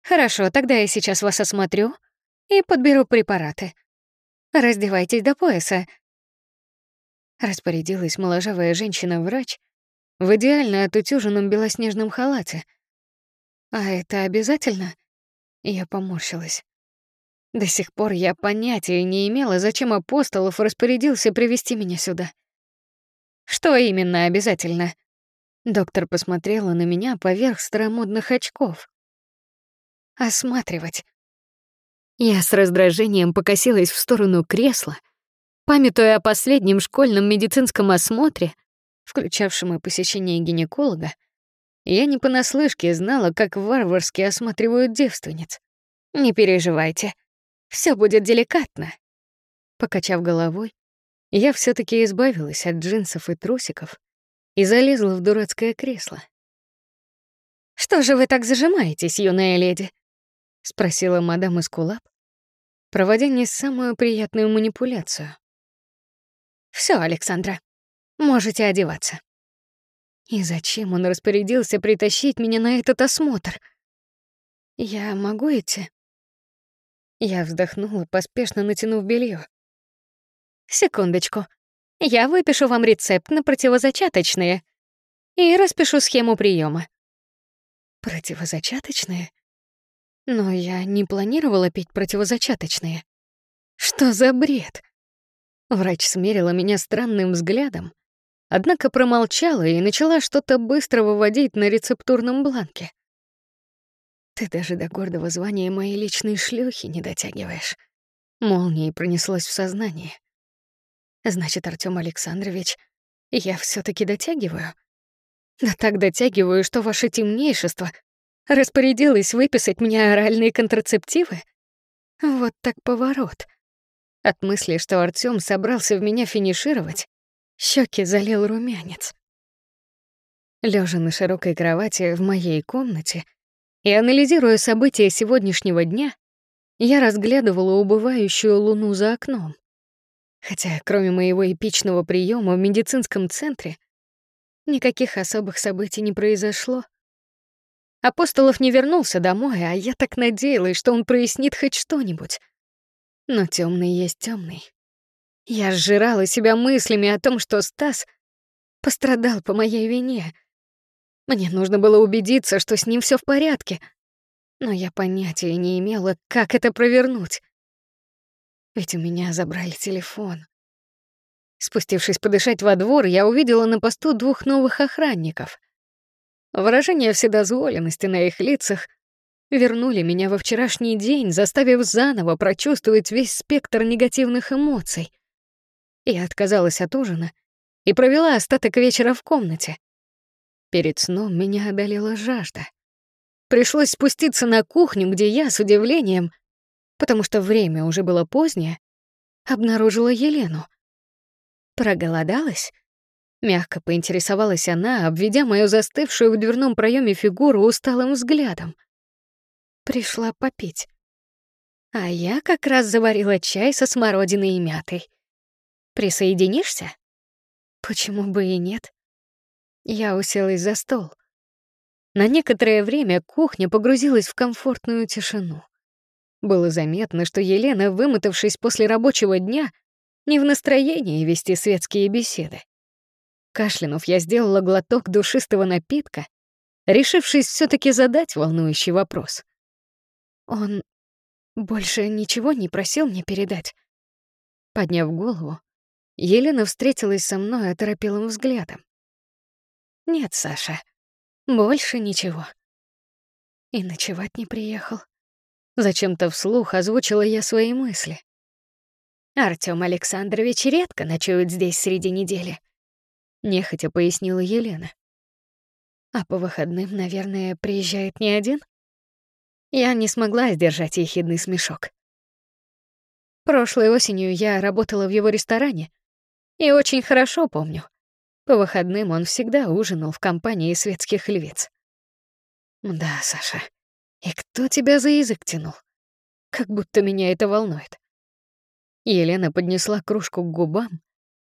B: Хорошо, тогда я сейчас вас осмотрю и подберу препараты. Раздевайтесь до пояса. Распорядилась моложавая женщина-врач в идеально отутюженном белоснежном халате. А это обязательно? Я поморщилась. До сих пор я понятия не имела, зачем Апостолов распорядился привести меня сюда. Что именно обязательно? Доктор посмотрела на меня поверх старомодных очков. Осматривать. Я с раздражением покосилась в сторону кресла, памятуя о последнем школьном медицинском осмотре, включавшем и посещение гинеколога. Я не понаслышке знала, как варварски осматривают девственниц. Не переживайте, все будет деликатно. Покачав головой, я все таки избавилась от джинсов и трусиков и залезла в дурацкое кресло. «Что же вы так зажимаетесь, юная леди?» — спросила мадам Искулап, проводя не самую приятную манипуляцию. Все, Александра, можете одеваться». И зачем он распорядился притащить меня на этот осмотр? Я могу идти? Я вздохнула, поспешно натянув белье. Секундочку. Я выпишу вам рецепт на противозачаточные и распишу схему приема. Противозачаточные? Но я не планировала пить противозачаточные. Что за бред? Врач смерила меня странным взглядом, однако промолчала и начала что-то быстро выводить на рецептурном бланке. Ты даже до гордого звания моей личной шлюхи не дотягиваешь. Молнией пронеслось в сознание. Значит, Артём Александрович, я все таки дотягиваю? Да так дотягиваю, что ваше темнейшество Распорядилась выписать мне оральные контрацептивы? Вот так поворот. От мысли, что Артём собрался в меня финишировать, щеки залил румянец. Лежа на широкой кровати в моей комнате и анализируя события сегодняшнего дня, я разглядывала убывающую луну за окном. Хотя, кроме моего эпичного приема в медицинском центре, никаких особых событий не произошло. Апостолов не вернулся домой, а я так надеялась, что он прояснит хоть что-нибудь. Но темный есть темный. Я сжирала себя мыслями о том, что Стас пострадал по моей вине. Мне нужно было убедиться, что с ним все в порядке. Но я понятия не имела, как это провернуть. Ведь у меня забрали телефон. Спустившись подышать во двор, я увидела на посту двух новых охранников. Выражение вседозволенности на их лицах вернули меня во вчерашний день, заставив заново прочувствовать весь спектр негативных эмоций. Я отказалась от ужина и провела остаток вечера в комнате. Перед сном меня одолела жажда. Пришлось спуститься на кухню, где я с удивлением, потому что время уже было позднее, обнаружила Елену. Проголодалась? Мягко поинтересовалась она, обведя мою застывшую в дверном проеме фигуру усталым взглядом. Пришла попить. А я как раз заварила чай со смородиной и мятой. Присоединишься? Почему бы и нет? Я уселась за стол. На некоторое время кухня погрузилась в комфортную тишину. Было заметно, что Елена, вымотавшись после рабочего дня, не в настроении вести светские беседы. Кашлянув, я сделала глоток душистого напитка, решившись все таки задать волнующий вопрос. Он больше ничего не просил мне передать. Подняв голову, Елена встретилась со мной оторопелым взглядом. «Нет, Саша, больше ничего». И ночевать не приехал. Зачем-то вслух озвучила я свои мысли. Артём Александрович редко ночует здесь среди недели нехотя пояснила Елена. А по выходным, наверное, приезжает не один? Я не смогла сдержать ехидный смешок. Прошлой осенью я работала в его ресторане и очень хорошо помню. По выходным он всегда ужинал в компании светских львиц. Да, Саша, и кто тебя за язык тянул? Как будто меня это волнует. Елена поднесла кружку к губам,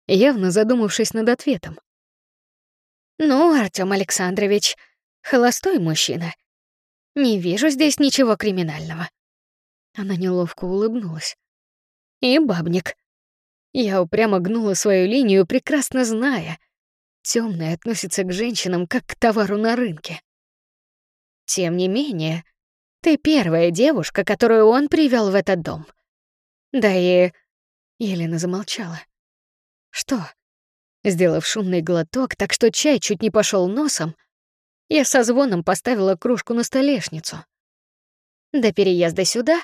B: явно задумавшись над ответом. «Ну, Артём Александрович, холостой мужчина. Не вижу здесь ничего криминального». Она неловко улыбнулась. «И бабник». Я упрямо гнула свою линию, прекрасно зная. Тёмный относится к женщинам как к товару на рынке. Тем не менее, ты первая девушка, которую он привёл в этот дом. Да и... Елена замолчала. Что? Сделав шумный глоток, так что чай чуть не пошел носом, я со звоном поставила кружку на столешницу. До переезда сюда,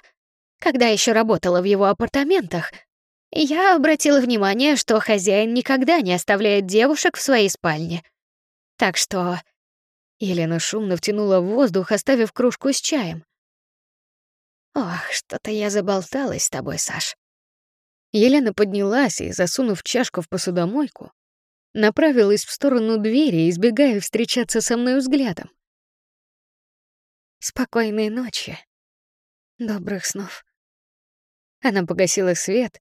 B: когда еще работала в его апартаментах, я обратила внимание, что хозяин никогда не оставляет девушек в своей спальне. Так что... Елена шумно втянула воздух, оставив кружку с чаем. «Ох, что-то я заболталась с тобой, Саш. Елена поднялась и, засунув чашку в посудомойку, направилась в сторону двери, избегая встречаться со мной взглядом. «Спокойной ночи. Добрых снов». Она погасила свет,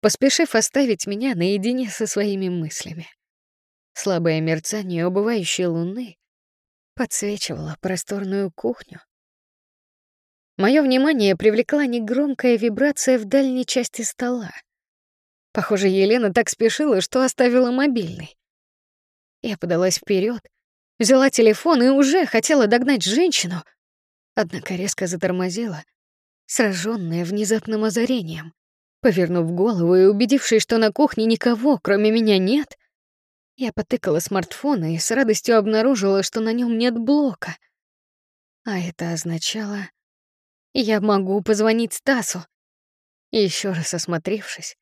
B: поспешив оставить меня наедине со своими мыслями. Слабое мерцание убывающей луны подсвечивало просторную кухню. Мое внимание привлекла негромкая вибрация в дальней части стола — Похоже, Елена так спешила, что оставила мобильный. Я подалась вперед, взяла телефон и уже хотела догнать женщину, однако резко затормозила, сраженная внезапным озарением. Повернув голову и убедившись, что на кухне никого, кроме меня, нет, я потыкала смартфон и с радостью обнаружила, что на нем нет блока. А это означало, я могу позвонить Стасу. Еще раз осмотревшись,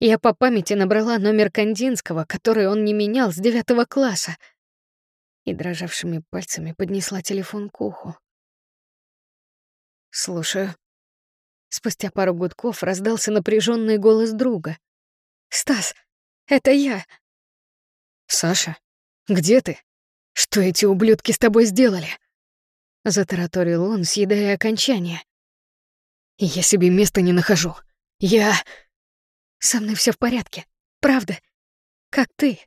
B: я по памяти набрала номер Кандинского, который он не менял с девятого класса, и дрожавшими пальцами поднесла телефон к уху. «Слушаю». Спустя пару гудков раздался напряженный голос друга. «Стас, это я!» «Саша, где ты? Что эти ублюдки с тобой сделали?» Затараторил он, съедая окончание. «Я себе места не нахожу. Я...» Со мной все в порядке. Правда. Как ты.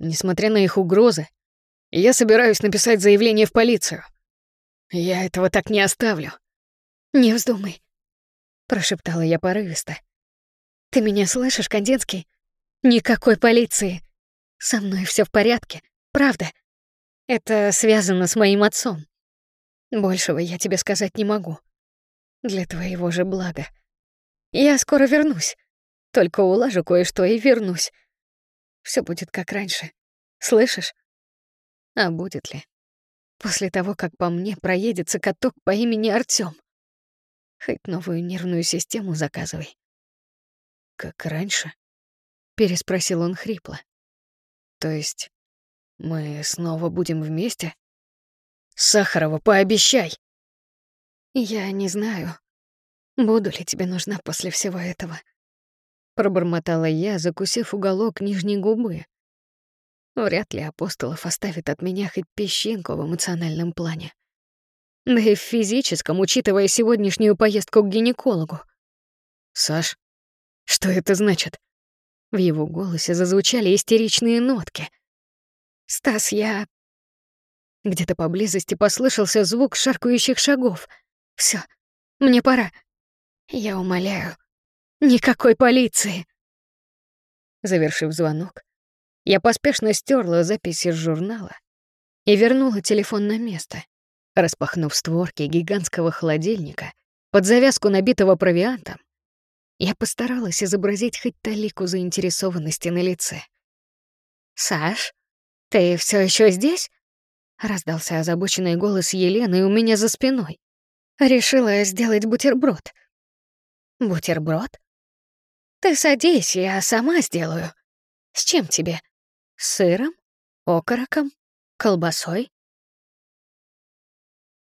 B: Несмотря на их угрозы, я собираюсь написать заявление в полицию. Я этого так не оставлю. Не вздумай, прошептала я порывисто. Ты меня слышишь, Канденский? Никакой полиции. Со мной все в порядке. Правда. Это связано с моим отцом. Большего я тебе сказать не могу. Для твоего же блага. Я скоро вернусь. Только улажу кое-что и вернусь. Все будет как раньше. Слышишь? А будет ли? После того, как по мне проедется каток по имени Артём. Хоть новую нервную систему заказывай. Как раньше? Переспросил он хрипло. То есть мы снова будем вместе? Сахарова, пообещай! Я не знаю. Буду ли тебе нужна после всего этого? Пробормотала я, закусив уголок нижней губы. Вряд ли Апостолов оставит от меня хоть песчинку в эмоциональном плане. Да и в физическом, учитывая сегодняшнюю поездку к гинекологу. «Саш, что это значит?» В его голосе зазвучали истеричные нотки. «Стас, я...» Где-то поблизости послышался звук шаркающих шагов. Все, Мне пора. Я умоляю. Никакой полиции.
A: Завершив звонок, я поспешно стерла записи из журнала и вернула телефон на место, распахнув створки гигантского холодильника под завязку набитого провиантом. Я постаралась изобразить хоть талику заинтересованности на лице.
B: «Саш, ты все еще здесь?» — раздался озабоченный голос Елены у меня за спиной. Решила сделать бутерброд. «Бутерброд? Ты садись, я сама сделаю. С чем тебе? С сыром? Окороком? Колбасой?